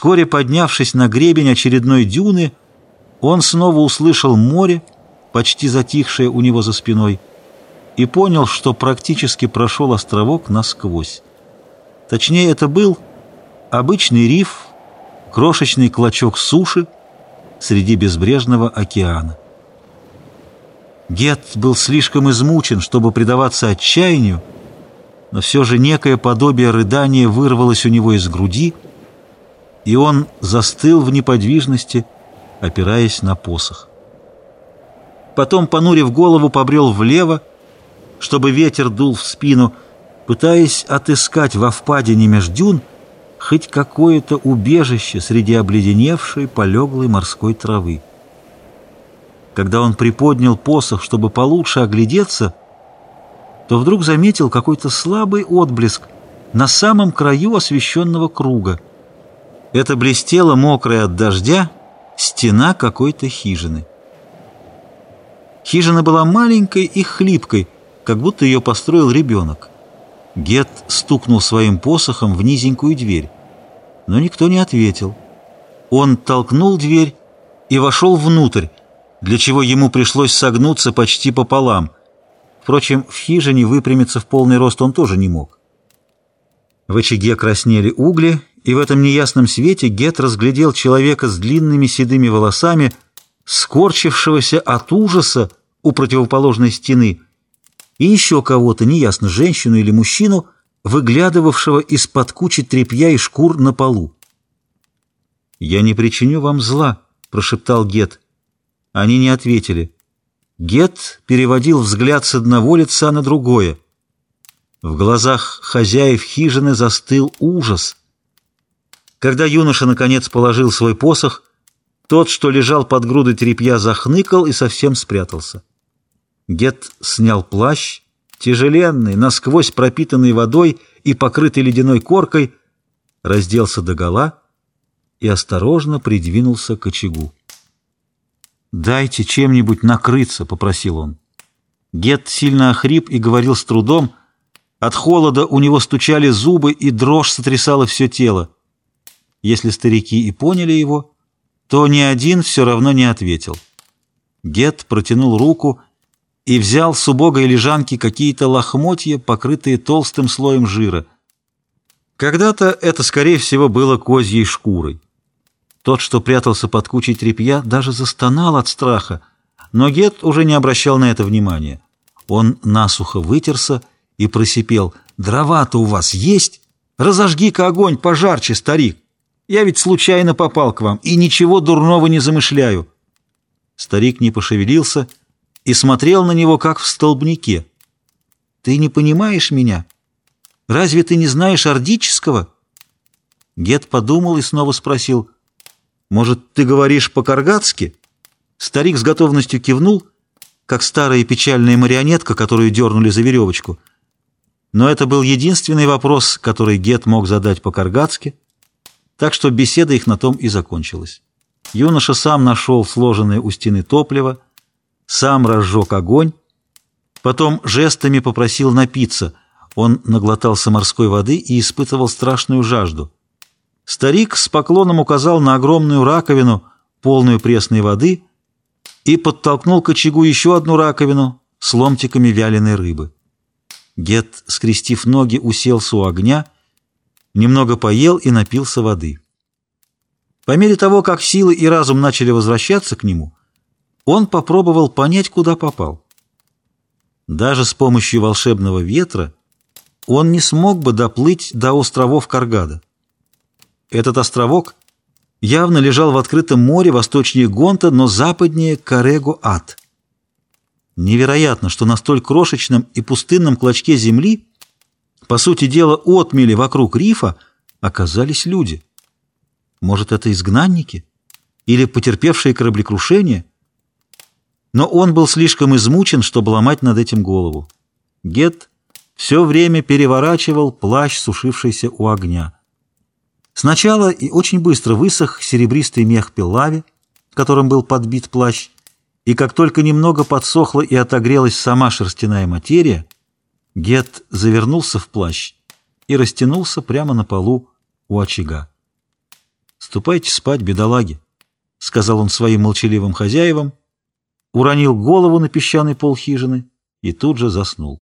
Вскоре поднявшись на гребень очередной дюны, он снова услышал море, почти затихшее у него за спиной, и понял, что практически прошел островок насквозь. Точнее, это был обычный риф, крошечный клочок суши среди безбрежного океана. Гет был слишком измучен, чтобы предаваться отчаянию, но все же некое подобие рыдания вырвалось у него из груди, и он застыл в неподвижности, опираясь на посох. Потом, понурив голову, побрел влево, чтобы ветер дул в спину, пытаясь отыскать во впадине меж дюн хоть какое-то убежище среди обледеневшей, полеглой морской травы. Когда он приподнял посох, чтобы получше оглядеться, то вдруг заметил какой-то слабый отблеск на самом краю освещенного круга. Это блестела мокрая от дождя стена какой-то хижины. Хижина была маленькой и хлипкой, как будто ее построил ребенок. Гет стукнул своим посохом в низенькую дверь, но никто не ответил. Он толкнул дверь и вошел внутрь, для чего ему пришлось согнуться почти пополам. Впрочем, в хижине выпрямиться в полный рост он тоже не мог. В очаге краснели угли, и в этом неясном свете Гет разглядел человека с длинными седыми волосами, скорчившегося от ужаса у противоположной стены, и еще кого-то, неясно, женщину или мужчину, выглядывавшего из-под кучи тряпья и шкур на полу. «Я не причиню вам зла», — прошептал Гет. Они не ответили. Гет переводил взгляд с одного лица на другое. В глазах хозяев хижины застыл ужас. Когда юноша наконец положил свой посох, тот, что лежал под грудой тряпья, захныкал и совсем спрятался. Гет снял плащ, тяжеленный, насквозь пропитанный водой и покрытый ледяной коркой, разделся догола и осторожно придвинулся к очагу. «Дайте чем-нибудь накрыться», — попросил он. Гет сильно охрип и говорил с трудом. От холода у него стучали зубы, и дрожь сотрясала все тело. Если старики и поняли его, то ни один все равно не ответил. Гет протянул руку и взял с убогой лежанки какие-то лохмотья, покрытые толстым слоем жира. Когда-то это, скорее всего, было козьей шкурой. Тот, что прятался под кучей тряпья, даже застонал от страха, но Гет уже не обращал на это внимания. Он насухо вытерся и просипел. «Дрова-то у вас есть? Разожги-ка огонь пожарче, старик! Я ведь случайно попал к вам и ничего дурного не замышляю!» Старик не пошевелился и смотрел на него, как в столбнике. «Ты не понимаешь меня? Разве ты не знаешь ордического?» Гет подумал и снова спросил — может, ты говоришь по-каргатски?» Старик с готовностью кивнул, как старая печальная марионетка, которую дернули за веревочку. Но это был единственный вопрос, который Гет мог задать по-каргатски, так что беседа их на том и закончилась. Юноша сам нашел сложенное у стены топливо, сам разжег огонь, потом жестами попросил напиться. Он наглотался морской воды и испытывал страшную жажду. Старик с поклоном указал на огромную раковину, полную пресной воды, и подтолкнул к очагу еще одну раковину с ломтиками вяленой рыбы. Гет, скрестив ноги, уселся у огня, немного поел и напился воды. По мере того, как силы и разум начали возвращаться к нему, он попробовал понять, куда попал. Даже с помощью волшебного ветра он не смог бы доплыть до островов Каргада. Этот островок явно лежал в открытом море восточнее Гонта, но западнее Карего-Ад. Невероятно, что на столь крошечном и пустынном клочке земли, по сути дела отмели вокруг рифа, оказались люди. Может, это изгнанники? Или потерпевшие кораблекрушение? Но он был слишком измучен, чтобы ломать над этим голову. Гет все время переворачивал плащ, сушившийся у огня. Сначала и очень быстро высох серебристый мех пилави, которым был подбит плащ, и как только немного подсохла и отогрелась сама шерстяная материя, Гет завернулся в плащ и растянулся прямо на полу у очага. «Ступайте спать, бедолаги», — сказал он своим молчаливым хозяевам, уронил голову на песчаный пол хижины и тут же заснул.